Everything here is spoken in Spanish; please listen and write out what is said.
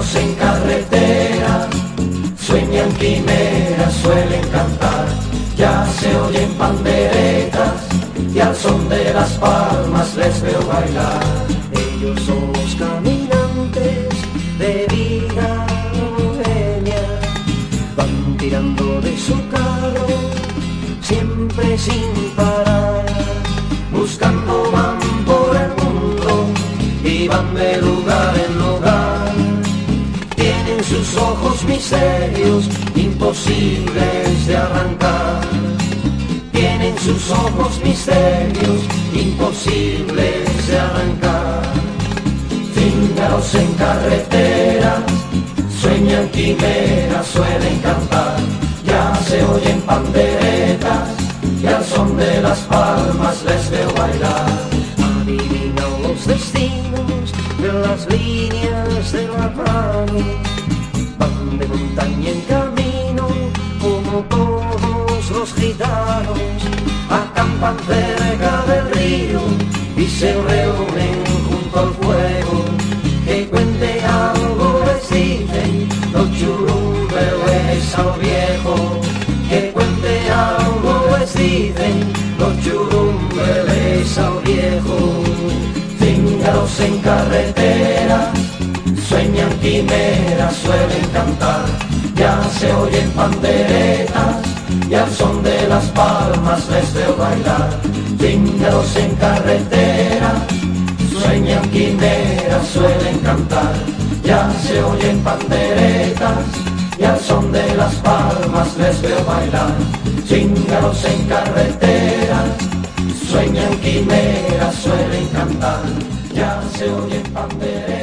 en carretera, sueñan quimeras, suelen cantar, ya se oyen panderetas y al son de las palmas les veo bailar. Ellos son los caminantes de vida van tirando de su carro, siempre sin parar, buscando van por el mundo y van de lugar misterios imposibles de arrancar. Tienen sus ojos misterios imposibles de arrancar. Cíngaros en carreteras, sueñan quimeras, suelen cantar. Ya se oyen panderetas y al son de las palmas les veo bailar. adivinan los destinos de las líneas de la mano, de montaña en camino como todos los gitanos, acampan cerca del río y se reúnen junto al fuego. Que cuente algo les dicen los churumbeles al viejo. Que cuente algo les dicen los churumbeles al viejo. Cíngaros en carretera, sueñan quimeras, suelen cantar. Ya se oyen panderetas y al son de las palmas les veo bailar. Cíngaros en carretera, sueñan quimeras, suelen cantar. Ya se oyen panderetas y al son de las palmas les veo bailar. Cíngaros en carretera, sueñan quimeras, suelen cantar. Ya se oyen panderetas.